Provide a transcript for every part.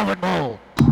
Alvin Mole.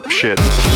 Derp shit. Shit.